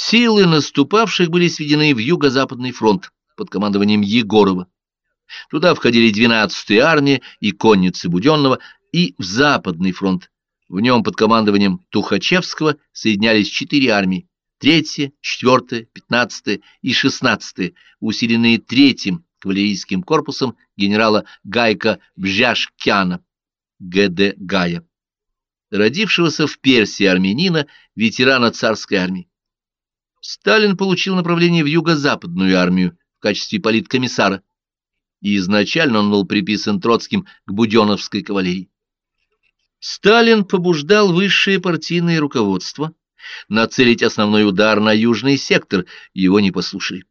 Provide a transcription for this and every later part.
Силы наступавших были сведены в юго-западный фронт под командованием Егорова. Туда входили 12-я армия и конницы Буденного, и в Западный фронт. В нем под командованием Тухачевского соединялись четыре армии, третья, четвертая, пятнадцатая и шестнадцатая, усиленные третьим кавалерийским корпусом генерала Гайка Бжашкяна, Г.Д. Гая, родившегося в Персии армянина, ветерана царской армии. Сталин получил направление в юго-западную армию в качестве политкомиссара, и изначально он был приписан Троцким к Буденовской кавалерии. Сталин побуждал высшее партийное руководство нацелить основной удар на южный сектор, его не послушали.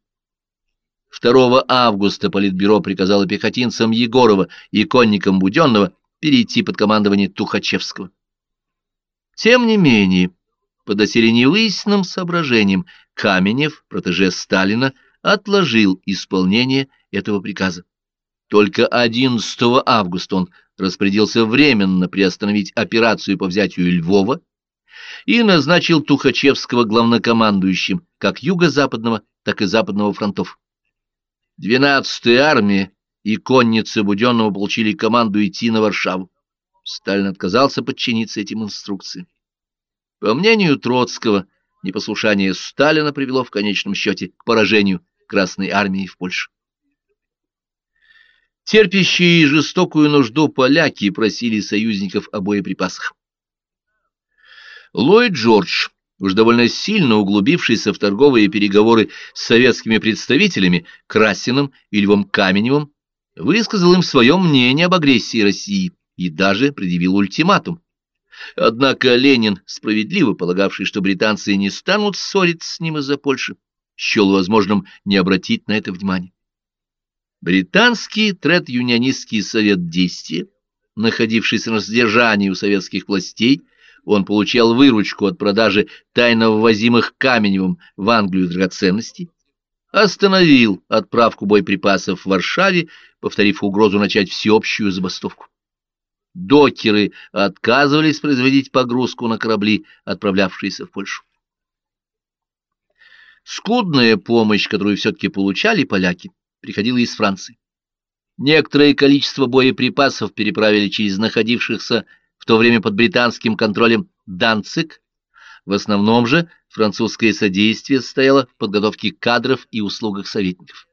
2 августа Политбюро приказало пехотинцам Егорова и конникам Буденного перейти под командование Тухачевского. Тем не менее, по доселе невыясненным соображениям, Каменев, протеже Сталина, отложил исполнение этого приказа. Только 11 августа он распорядился временно приостановить операцию по взятию Львова и назначил Тухачевского главнокомандующим как юго-западного, так и западного фронтов. 12-я армия и конницы Буденного получили команду идти на Варшаву. Сталин отказался подчиниться этим инструкциям. По мнению Троцкого, непослушание Сталина привело в конечном счете к поражению Красной армии в Польше. Терпящие жестокую нужду поляки просили союзников о боеприпасах. Ллойд Джордж, уж довольно сильно углубившийся в торговые переговоры с советскими представителями Красиным и Львом Каменевым, высказал им свое мнение об агрессии России и даже предъявил ультиматум. Однако Ленин, справедливо полагавший, что британцы не станут ссориться с ним из-за Польши, счел возможным не обратить на это внимания. Британский трет-юнионистский совет действия, находившийся на содержании у советских властей, он получал выручку от продажи тайно ввозимых Каменевым в Англию драгоценностей, остановил отправку боеприпасов в Варшаве, повторив угрозу начать всеобщую забастовку. Докеры отказывались производить погрузку на корабли, отправлявшиеся в Польшу. Скудная помощь, которую все-таки получали поляки, приходила из Франции. Некоторое количество боеприпасов переправили через находившихся в то время под британским контролем Данцик. В основном же французское содействие состояло в подготовке кадров и услугах советников.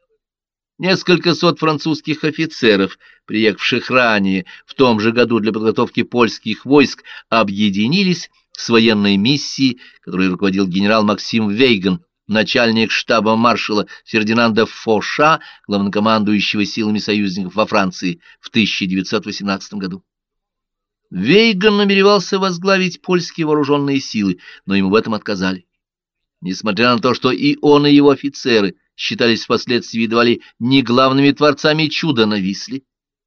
Несколько сот французских офицеров, приехавших ранее в том же году для подготовки польских войск, объединились с военной миссией, которой руководил генерал Максим Вейган, начальник штаба маршала Фердинанда Фоша, главнокомандующего силами союзников во Франции в 1918 году. Вейган намеревался возглавить польские вооруженные силы, но ему в этом отказали. Несмотря на то, что и он, и его офицеры считались впоследствии едва ли не главными творцами чуда на Висле,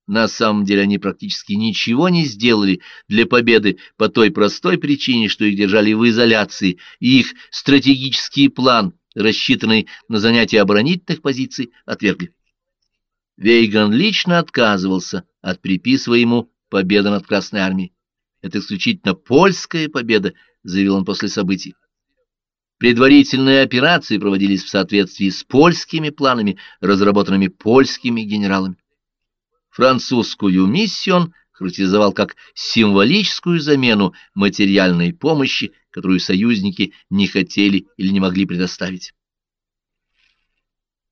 на самом деле они практически ничего не сделали для победы по той простой причине, что их держали в изоляции, и их стратегический план, рассчитанный на занятие оборонительных позиций, отвергли. Вейган лично отказывался от приписываемому победы над Красной Армией. Это исключительно польская победа, заявил он после событий. Предварительные операции проводились в соответствии с польскими планами, разработанными польскими генералами. Французскую миссию он характеризовал как символическую замену материальной помощи, которую союзники не хотели или не могли предоставить.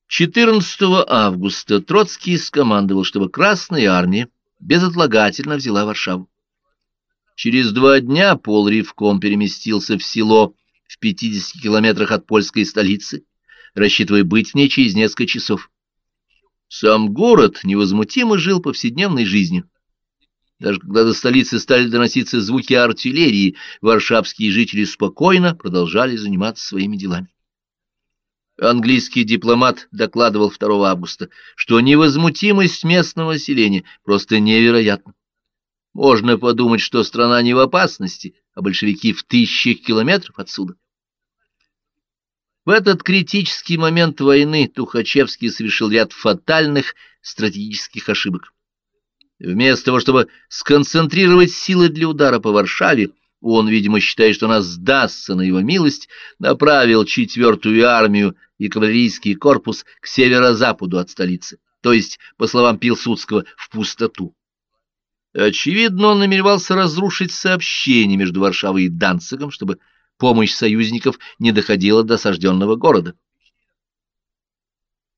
14 августа Троцкий скомандовал, чтобы Красная Армия безотлагательно взяла Варшаву. Через два дня Пол Ривком переместился в село в 50 километрах от польской столицы, рассчитывая быть в ней через несколько часов. Сам город невозмутимо жил повседневной жизнью. Даже когда до столицы стали доноситься звуки артиллерии, варшавские жители спокойно продолжали заниматься своими делами. Английский дипломат докладывал 2 августа, что невозмутимость местного населения просто невероятна. Можно подумать, что страна не в опасности, а большевики в тысячах километров отсюда. В этот критический момент войны Тухачевский совершил ряд фатальных стратегических ошибок. Вместо того, чтобы сконцентрировать силы для удара по Варшаве, он, видимо, считая, что она сдастся на его милость, направил четвертую армию и кавалерийский корпус к северо-западу от столицы, то есть, по словам Пилсудского, в пустоту. Очевидно, он намеревался разрушить сообщение между Варшавой и Данцигом, чтобы помощь союзников не доходила до осажденного города.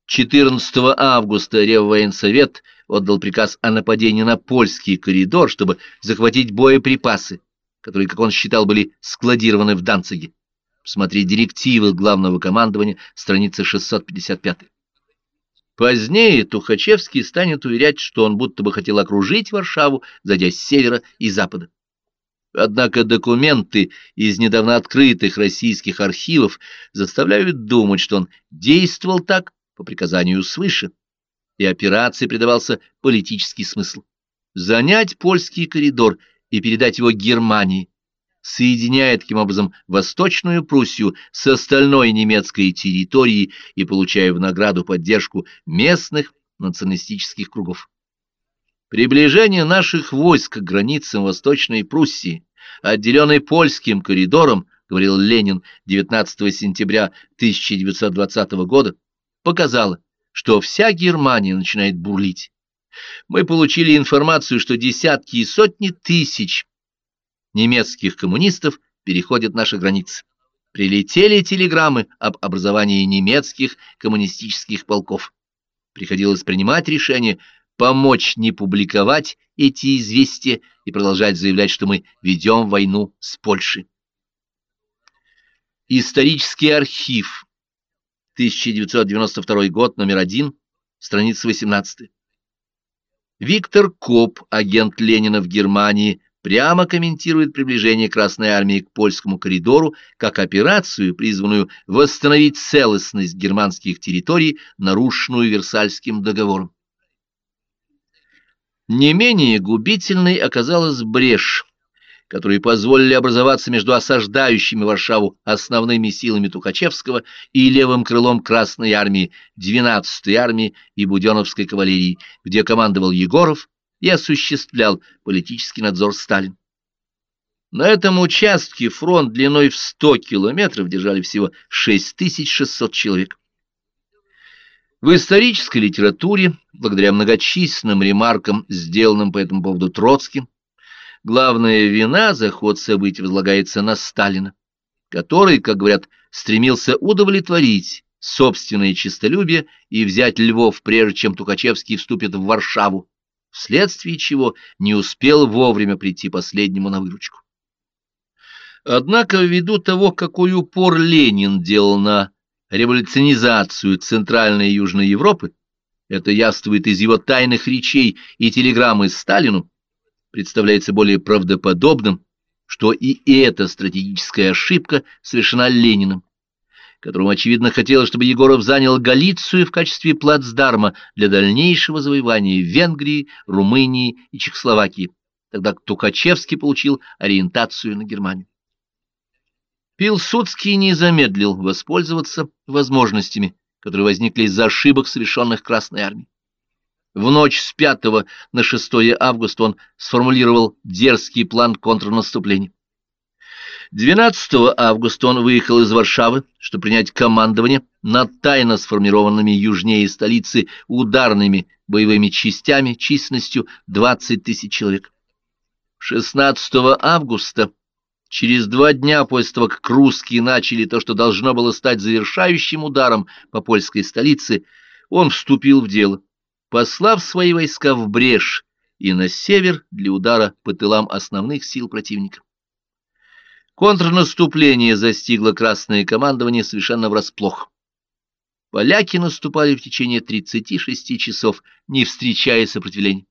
14 августа Реввоенсовет отдал приказ о нападении на польский коридор, чтобы захватить боеприпасы, которые, как он считал, были складированы в Данциге. Смотри директивы главного командования, страница 655. Позднее Тухачевский станет уверять, что он будто бы хотел окружить Варшаву, зайдя с севера и запада. Однако документы из недавно открытых российских архивов заставляют думать, что он действовал так по приказанию свыше, и операции придавался политический смысл. Занять польский коридор и передать его Германии, соединяя таким образом Восточную Пруссию с остальной немецкой территорией и получая в награду поддержку местных националистических кругов. Приближение наших войск к границам Восточной Пруссии, отделенной польским коридором, говорил Ленин 19 сентября 1920 года, показало, что вся Германия начинает бурлить. Мы получили информацию, что десятки и сотни тысяч немецких коммунистов переходят наши границы. Прилетели телеграммы об образовании немецких коммунистических полков. Приходилось принимать решение помочь не публиковать эти известия и продолжать заявлять, что мы ведем войну с Польшей. Исторический архив. 1992 год, номер 1, страница 18. Виктор Коп, агент Ленина в Германии, прямо комментирует приближение Красной Армии к польскому коридору как операцию, призванную восстановить целостность германских территорий, нарушенную Версальским договором. Не менее губительной оказалась брешь, которые позволили образоваться между осаждающими Варшаву основными силами Тухачевского и левым крылом Красной армии, 12-й армии и Буденовской кавалерии, где командовал Егоров и осуществлял политический надзор Сталин. На этом участке фронт длиной в 100 километров держали всего 6600 человек. В исторической литературе, благодаря многочисленным ремаркам, сделанным по этому поводу Троцким, главная вина за ход событий возлагается на Сталина, который, как говорят, стремился удовлетворить собственное честолюбие и взять Львов, прежде чем Тухачевский вступит в Варшаву, вследствие чего не успел вовремя прийти последнему на выручку. Однако, ввиду того, какой упор Ленин делал на революционизацию Центральной и Южной Европы, это яствует из его тайных речей и телеграммы Сталину, представляется более правдоподобным, что и эта стратегическая ошибка совершена Лениным, которому, очевидно, хотелось, чтобы Егоров занял Галицию в качестве плацдарма для дальнейшего завоевания Венгрии, Румынии и Чехословакии, тогда как Тухачевский получил ориентацию на Германию. Пилсудский не замедлил воспользоваться возможностями, которые возникли из-за ошибок, совершенных Красной Армией. В ночь с 5 на 6 августа он сформулировал дерзкий план контрнаступления. 12 августа он выехал из Варшавы, чтобы принять командование над тайно сформированными южнее столицы ударными боевыми частями численностью 20 тысяч человек. 16 августа Через два дня после того, как русские начали то, что должно было стать завершающим ударом по польской столице, он вступил в дело, послав свои войска в Брешь и на север для удара по тылам основных сил противника. Контрнаступление застигло Красное командование совершенно врасплох. Поляки наступали в течение 36 часов, не встречая сопротивления.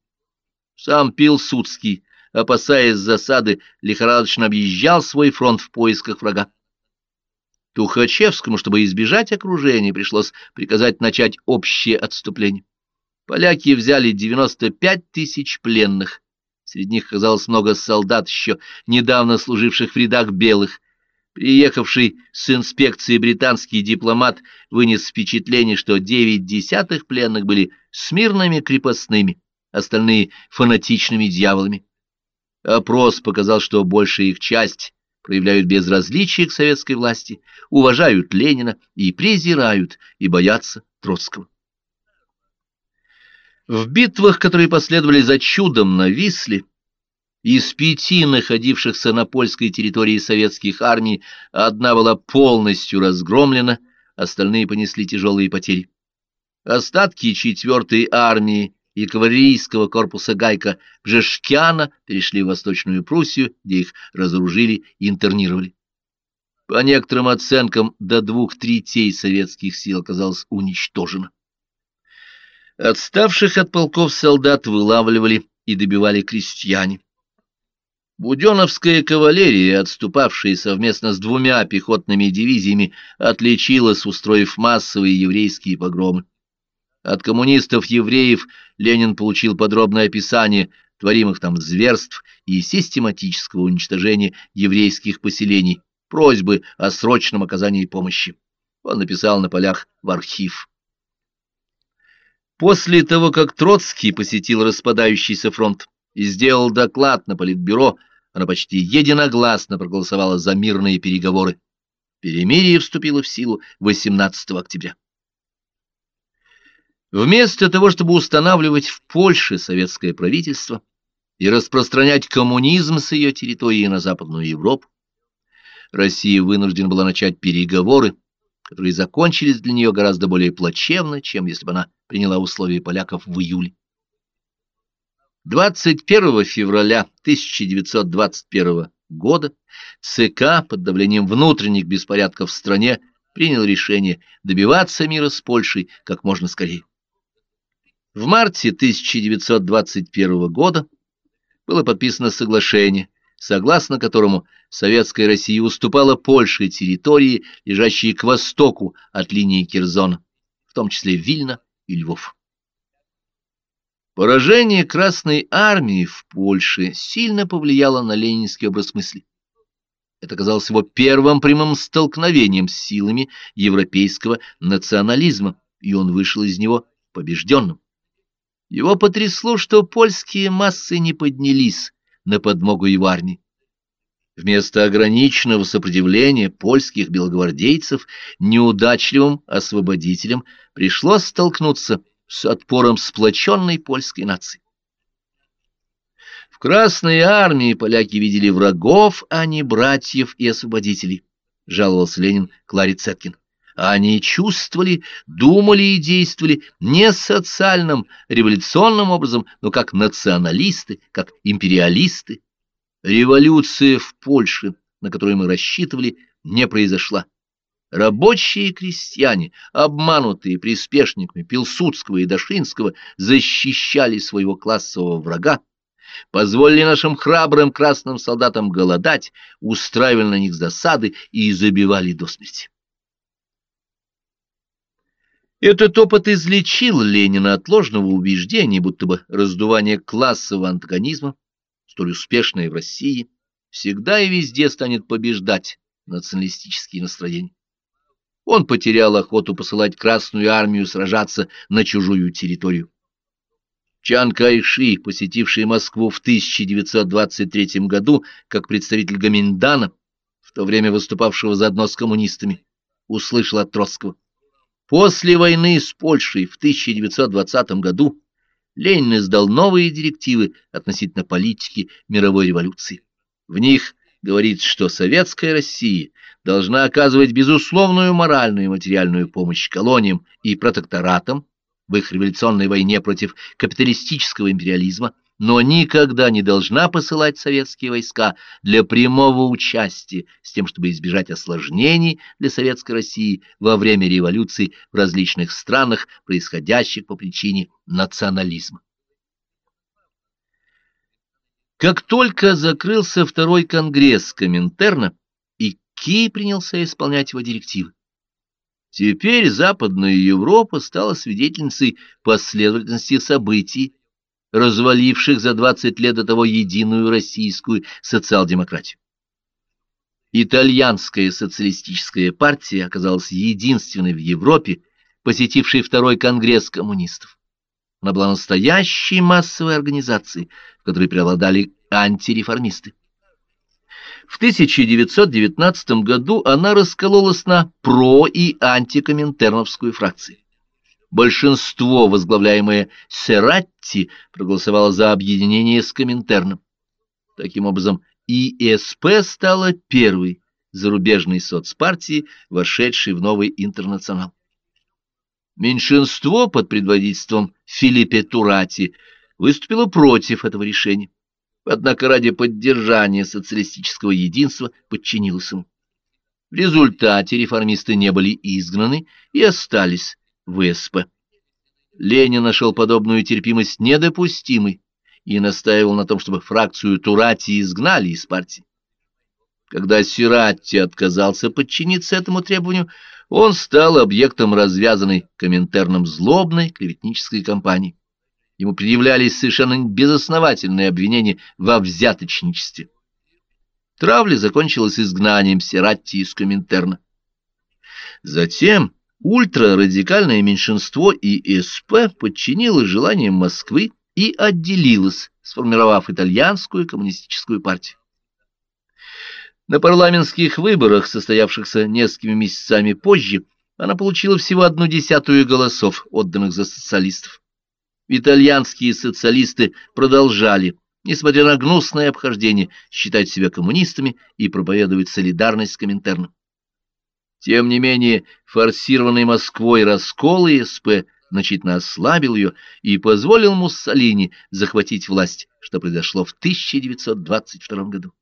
Сам Пилсудский опасаясь засады, лихорадочно объезжал свой фронт в поисках врага. Тухачевскому, чтобы избежать окружения, пришлось приказать начать общее отступление. Поляки взяли 95 тысяч пленных. Среди них оказалось много солдат, еще недавно служивших в рядах белых. Приехавший с инспекции британский дипломат вынес впечатление, что девять десятых пленных были смирными крепостными, остальные — фанатичными дьяволами. Опрос показал, что большая их часть проявляют безразличие к советской власти, уважают Ленина и презирают и боятся Троцкого. В битвах, которые последовали за чудом на Висле, из пяти находившихся на польской территории советских армий одна была полностью разгромлена, остальные понесли тяжелые потери. Остатки четвертой армии и кавалерийского корпуса Гайка Бжешкяна перешли в Восточную Пруссию, где их разоружили и интернировали. По некоторым оценкам, до двух третей советских сил оказалось уничтожено. Отставших от полков солдат вылавливали и добивали крестьяне. Буденовская кавалерия, отступавшая совместно с двумя пехотными дивизиями, отличилась, устроив массовые еврейские погромы. От коммунистов-евреев Ленин получил подробное описание творимых там зверств и систематического уничтожения еврейских поселений, просьбы о срочном оказании помощи. Он написал на полях в архив. После того, как Троцкий посетил распадающийся фронт и сделал доклад на Политбюро, она почти единогласно проголосовала за мирные переговоры. Перемирие вступило в силу 18 октября. Вместо того, чтобы устанавливать в Польше советское правительство и распространять коммунизм с ее территории на Западную Европу, Россия вынуждена была начать переговоры, которые закончились для нее гораздо более плачевно, чем если бы она приняла условия поляков в июле. 21 февраля 1921 года ЦК под давлением внутренних беспорядков в стране принял решение добиваться мира с Польшей как можно скорее. В марте 1921 года было подписано соглашение, согласно которому Советская Россия уступала Польше территории, лежащие к востоку от линии Кирзона, в том числе Вильна и Львов. Поражение Красной Армии в Польше сильно повлияло на ленинский образ мысли. Это казалось его первым прямым столкновением с силами европейского национализма, и он вышел из него побежденным. Его потрясло, что польские массы не поднялись на подмогу его армии. Вместо ограниченного сопротивления польских белогвардейцев неудачливым освободителям пришлось столкнуться с отпором сплоченной польской нации. В Красной армии поляки видели врагов, а не братьев и освободителей, жаловался Ленин Кларе Цеткин. Они чувствовали, думали и действовали не социальным, революционным образом, но как националисты, как империалисты. Революция в Польше, на которую мы рассчитывали, не произошла. Рабочие и крестьяне, обманутые приспешниками Пилсудского и Дашинского, защищали своего классового врага, позволили нашим храбрым красным солдатам голодать, устраивали на них засады и забивали до смерти. Этот опыт излечил Ленина от ложного убеждения, будто бы раздувание классового антагонизма, столь успешное в России, всегда и везде станет побеждать националистические настроения. Он потерял охоту посылать Красную армию сражаться на чужую территорию. Чан Кайши, посетивший Москву в 1923 году как представитель Гаминдана, в то время выступавшего заодно с коммунистами, услышал от Троцкого. После войны с Польшей в 1920 году Ленин издал новые директивы относительно политики мировой революции. В них говорится, что советская Россия должна оказывать безусловную моральную и материальную помощь колониям и протекторатам в их революционной войне против капиталистического империализма, но никогда не должна посылать советские войска для прямого участия с тем, чтобы избежать осложнений для советской России во время революции в различных странах, происходящих по причине национализма. Как только закрылся второй конгресс Коминтерна, и Ки принялся исполнять его директивы. Теперь Западная Европа стала свидетельницей последовательности событий, разваливших за 20 лет до того единую российскую социал-демократию. Итальянская социалистическая партия оказалась единственной в Европе, посетившей второй конгресс коммунистов. Она была настоящей массовой организацией, в которой преобладали антиреформисты. В 1919 году она раскололась на про- и антикоминтерновскую фракции. Большинство, возглавляемое Сератти, проголосовало за объединение с Коминтерном. Таким образом, ИСП стала первой зарубежной соцпартией, вошедшей в новый интернационал. Меньшинство под предводительством Филиппе Турати выступило против этого решения, однако ради поддержания социалистического единства подчинилось ему. В результате реформисты не были изгнаны и остались в СП. Ленин нашел подобную терпимость недопустимой и настаивал на том, чтобы фракцию Турати изгнали из партии. Когда Сиратти отказался подчиниться этому требованию, он стал объектом развязанной Коминтерном злобной клеветнической кампании. Ему предъявлялись совершенно безосновательные обвинения во взяточничестве. Травля закончилась изгнанием Сиратти из Коминтерна. Затем ультрарадикальное меньшинство ИСП подчинилось желаниям Москвы и отделилось, сформировав итальянскую коммунистическую партию. На парламентских выборах, состоявшихся несколькими месяцами позже, она получила всего одну десятую голосов, отданных за социалистов. Итальянские социалисты продолжали, несмотря на гнусное обхождение, считать себя коммунистами и проповедовать солидарность с Коминтерном. Тем не менее, форсированный Москвой раскол ИСП значительно ослабил ее и позволил Муссолини захватить власть, что произошло в 1922 году.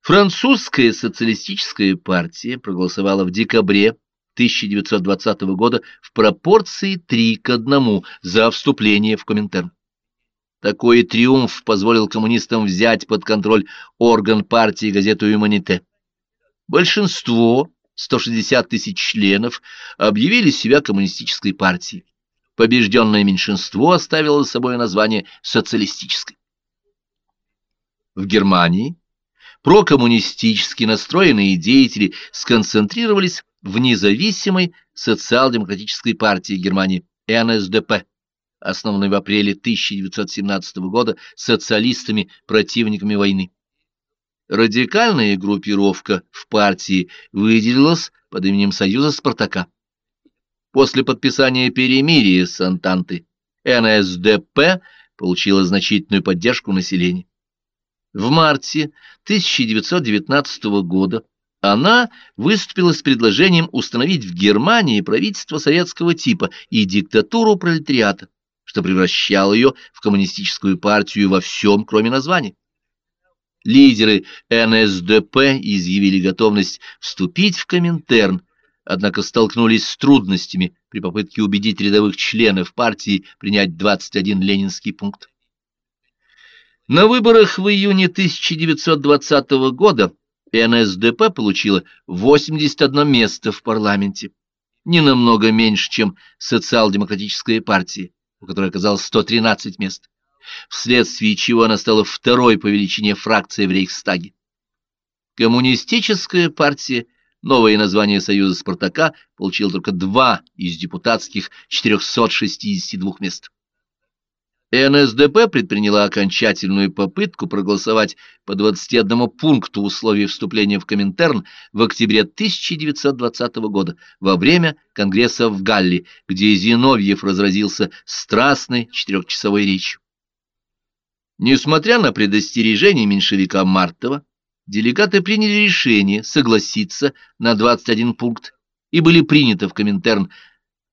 Французская социалистическая партия проголосовала в декабре 1920 года в пропорции 3 к 1 за вступление в Коминтерн. Такой триумф позволил коммунистам взять под контроль орган партии газету «Юманите». Большинство, 160 тысяч членов, объявили себя коммунистической партией. Побежденное меньшинство оставило за собой название социалистической. В Германии прокоммунистически настроенные деятели сконцентрировались в независимой социал-демократической партии Германии НСДП, основанной в апреле 1917 года социалистами-противниками войны. Радикальная группировка в партии выделилась под именем Союза Спартака. После подписания перемирия с Антантой НСДП получила значительную поддержку населения. В марте 1919 года она выступила с предложением установить в Германии правительство советского типа и диктатуру пролетариата, что превращало ее в коммунистическую партию во всем, кроме названия. Лидеры НСДП изъявили готовность вступить в Коминтерн, однако столкнулись с трудностями при попытке убедить рядовых членов партии принять 21 ленинский пункт. На выборах в июне 1920 года НСДП получила 81 место в парламенте, не намного меньше, чем социал-демократическая партия, у которой оказалось 113 мест, вследствие чего она стала второй по величине фракцией в Рейхстаге. Коммунистическая партия, новое название Союза Спартака, получила только два из депутатских 462 мест. НСДП предприняла окончательную попытку проголосовать по 21 пункту условий вступления в Коминтерн в октябре 1920 года во время Конгресса в Галле, где Зиновьев разразился страстной четырехчасовой речью. Несмотря на предостережение меньшевика Мартова, делегаты приняли решение согласиться на 21 пункт и были приняты в Коминтерн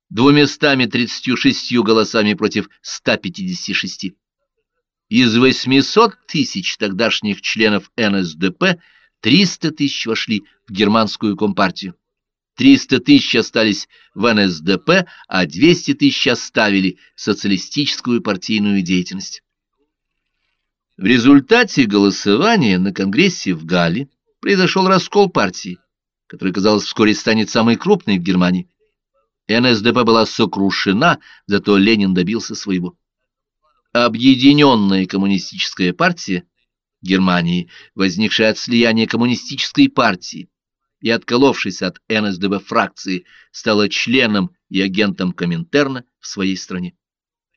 двумястами тридцатью шестью голосами против 156. Из 800 тысяч тогдашних членов НСДП 300 тысяч вошли в германскую компартию. 300 тысяч остались в НСДП, а 200 тысяч оставили социалистическую партийную деятельность. В результате голосования на Конгрессе в Галле произошел раскол партии, который, казалось, вскоре станет самой крупной в Германии. НСДП была сокрушена, зато Ленин добился своего. Объединенная коммунистическая партия Германии, возникшая от слияния коммунистической партии и отколовшись от НСДП фракции, стала членом и агентом Коминтерна в своей стране.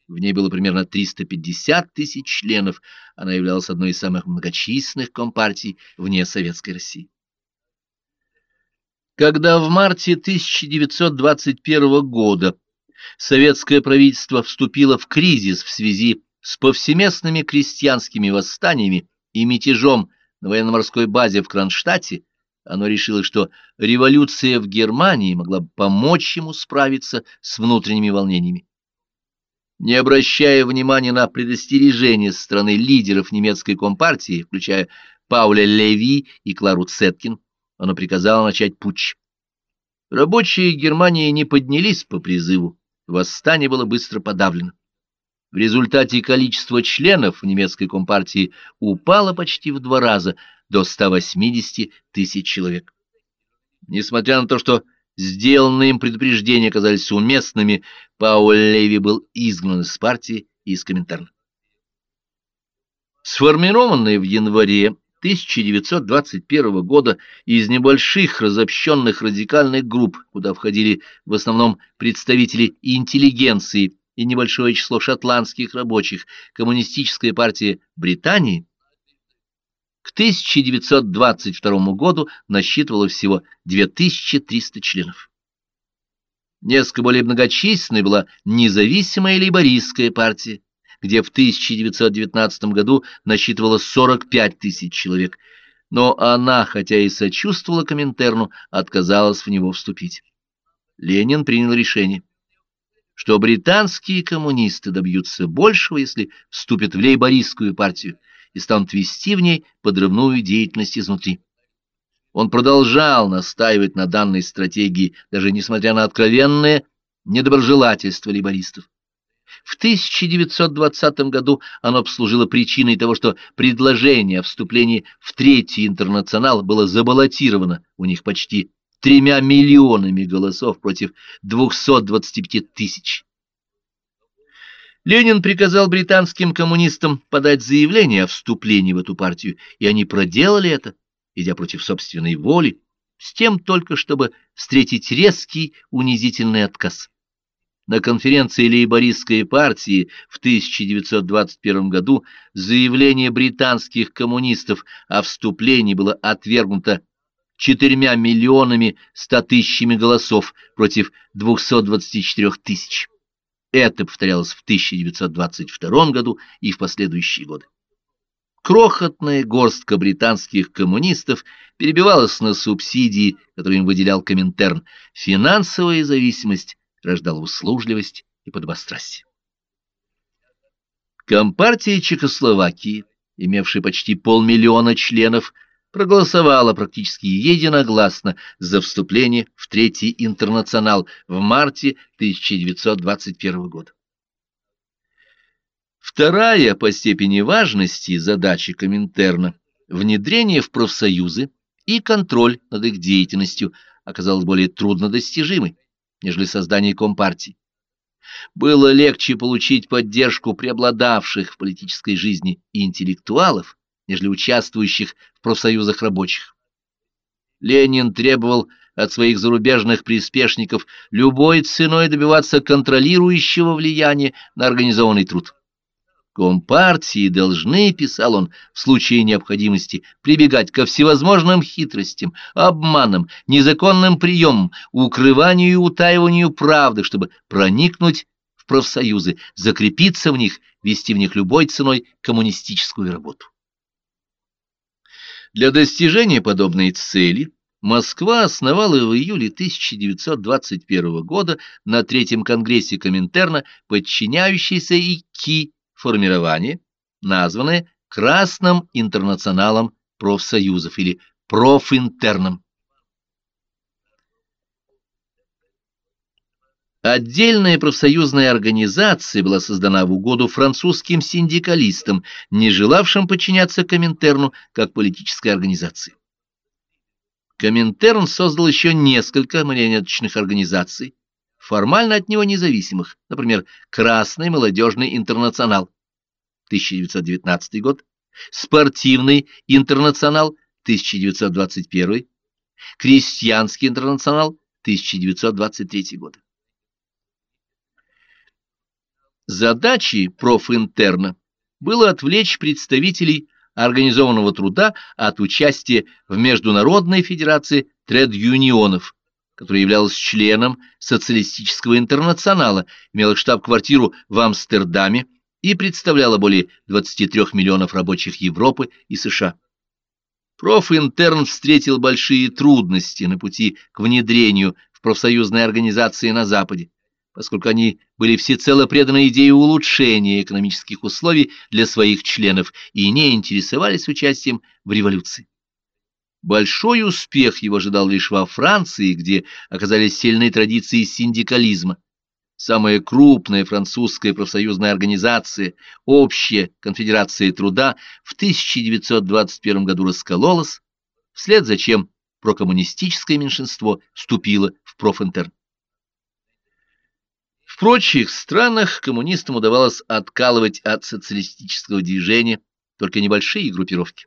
В ней было примерно 350 тысяч членов. Она являлась одной из самых многочисленных компартий вне Советской России. Когда в марте 1921 года советское правительство вступило в кризис в связи с повсеместными крестьянскими восстаниями и мятежом на военно-морской базе в Кронштадте, оно решило, что революция в Германии могла бы помочь ему справиться с внутренними волнениями. Не обращая внимания на предостережения со стороны лидеров немецкой компартии, включая Пауля Леви и Клару Цеткин, оно приказало начать путч. Рабочие Германии не поднялись по призыву, восстание было быстро подавлено. В результате количество членов немецкой компартии упало почти в два раза, до 180 тысяч человек. Несмотря на то, что сделанные им предупреждения оказались уместными, Пауль Леви был изгнан из партии и из Коминтерна. Сформированные в январе 1921 года из небольших разобщенных радикальных групп, куда входили в основном представители интеллигенции и небольшое число шотландских рабочих, Коммунистическая партия Британии, к 1922 году насчитывало всего 2300 членов. Несколько более многочисленной была независимая лейбористская партия, где в 1919 году насчитывало 45 тысяч человек, но она, хотя и сочувствовала Коминтерну, отказалась в него вступить. Ленин принял решение, что британские коммунисты добьются большего, если вступят в лейбористскую партию и станут вести в ней подрывную деятельность изнутри. Он продолжал настаивать на данной стратегии, даже несмотря на откровенное недоброжелательство лейбористов. В 1920 году оно послужило причиной того, что предложение о вступлении в Третий интернационал было забаллотировано у них почти тремя миллионами голосов против 225 тысяч. Ленин приказал британским коммунистам подать заявление о вступлении в эту партию, и они проделали это, идя против собственной воли, с тем только, чтобы встретить резкий унизительный отказ. На конференции лейбористской партии в 1921 году заявление британских коммунистов о вступлении было отвергнуто четырьмя миллионами ста тысячами голосов против 224 тысяч. Это повторялось в 1922 году и в последующие годы. Крохотная горстка британских коммунистов перебивалась на субсидии, которые им выделял Коминтерн. Финансовая зависимость рождала услужливость и подобострастие. Компартия Чехословакии, имевшая почти полмиллиона членов, проголосовала практически единогласно за вступление в Третий интернационал в марте 1921 года. Вторая по степени важности задача Коминтерна – внедрение в профсоюзы и контроль над их деятельностью оказалась более труднодостижимой, нежели создание Компартии. Было легче получить поддержку преобладавших в политической жизни интеллектуалов, нежели участвующих в профсоюзах рабочих. Ленин требовал от своих зарубежных приспешников любой ценой добиваться контролирующего влияния на организованный труд. Компартии должны, писал он, в случае необходимости прибегать ко всевозможным хитростям, обманам, незаконным приемам, укрыванию и утаиванию правды, чтобы проникнуть в профсоюзы, закрепиться в них, вести в них любой ценой коммунистическую работу. Для достижения подобной цели Москва основала в июле 1921 года на Третьем Конгрессе Коминтерна подчиняющийся ИКИ формирование, названное Красным интернационалом профсоюзов или профинтерном. Отдельная профсоюзная организация была создана в угоду французским синдикалистам, не желавшим подчиняться Коминтерну как политической организации. Коминтерн создал еще несколько марионеточных организаций, формально от него независимых, например, Красный молодежный интернационал, 1919 год, Спортивный интернационал, 1921, Крестьянский интернационал, 1923 год. Задачей профинтерна было отвлечь представителей организованного труда от участия в Международной Федерации тред-юнионов, которая являлась членом социалистического интернационала, имела штаб-квартиру в Амстердаме и представляла более 23 миллионов рабочих Европы и США. Профинтерн встретил большие трудности на пути к внедрению в профсоюзные организации на Западе, поскольку они были всецело преданы идее улучшения экономических условий для своих членов и не интересовались участием в революции. Большой успех его ожидал лишь во Франции, где оказались сильные традиции синдикализма. Самая крупная французская профсоюзная организация, Общая конфедерация труда, в 1921 году раскололась, вслед за чем прокоммунистическое меньшинство вступило в профинтерн. В прочих странах коммунистам удавалось откалывать от социалистического движения только небольшие группировки.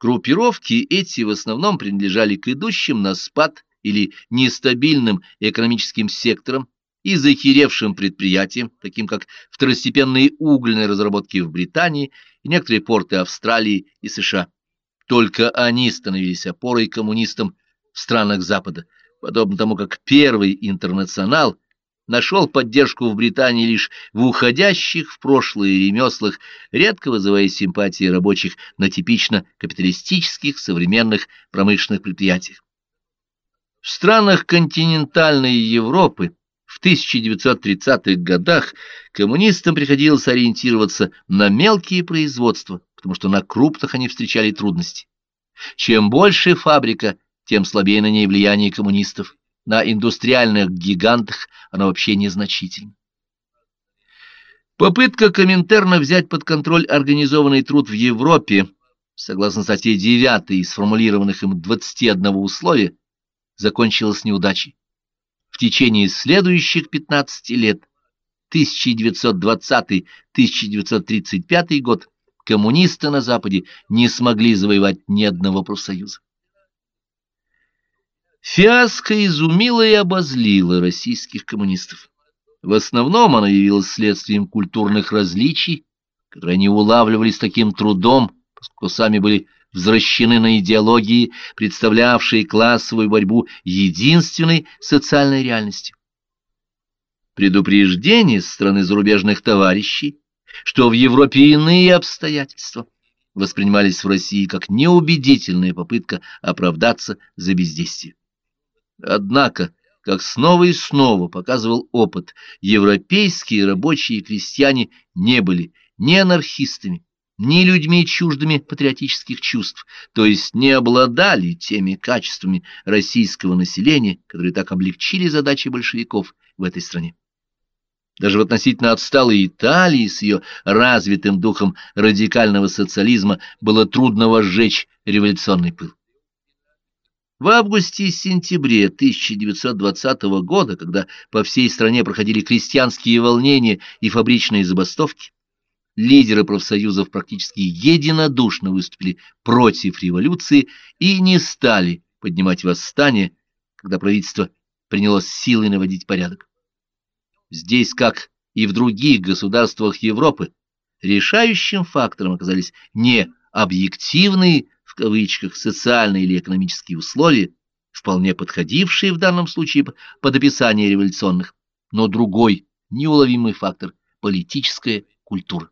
Группировки эти в основном принадлежали к идущим на спад или нестабильным экономическим секторам и захеревшим предприятиям, таким как второстепенные угольные разработки в Британии и некоторые порты Австралии и США. Только они становились опорой коммунистам в странах Запада, подобно тому, как первый интернационал – нашел поддержку в Британии лишь в уходящих в прошлое ремеслах, редко вызывая симпатии рабочих на типично капиталистических современных промышленных предприятиях. В странах континентальной Европы в 1930-х годах коммунистам приходилось ориентироваться на мелкие производства, потому что на крупных они встречали трудности. Чем больше фабрика, тем слабее на ней влияние коммунистов на индустриальных гигантах она вообще незначительна. Попытка Коминтерна взять под контроль организованный труд в Европе, согласно статье 9 сформулированных им 21 условия, закончилась неудачей. В течение следующих 15 лет, 1920-1935 год, коммунисты на Западе не смогли завоевать ни одного профсоюза. Фиаско изумило и обозлило российских коммунистов. В основном оно явилось следствием культурных различий, которые они улавливали с таким трудом, поскольку сами были возвращены на идеологии, представлявшие классовую борьбу единственной социальной реальностью. Предупреждение со стороны зарубежных товарищей, что в Европе иные обстоятельства, воспринимались в России как неубедительная попытка оправдаться за бездействие. Однако, как снова и снова показывал опыт, европейские рабочие и крестьяне не были ни анархистами, ни людьми чуждыми патриотических чувств, то есть не обладали теми качествами российского населения, которые так облегчили задачи большевиков в этой стране. Даже в относительно отсталой Италии с ее развитым духом радикального социализма было трудно возжечь революционный пыл. В августе и сентябре 1920 года, когда по всей стране проходили крестьянские волнения и фабричные забастовки, лидеры профсоюзов практически единодушно выступили против революции и не стали поднимать восстание, когда правительство принялось силой наводить порядок. Здесь, как и в других государствах Европы, решающим фактором оказались не объективные кавычках социальные или экономические условия, вполне подходившие в данном случае под описание революционных, но другой неуловимый фактор – политическая культура.